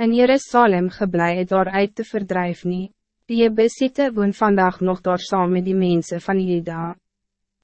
In Jerusalem geblij het daar uit te verdrijven. nie. Die Jebusiete woon vandaag nog daar saam met die mensen van Juda.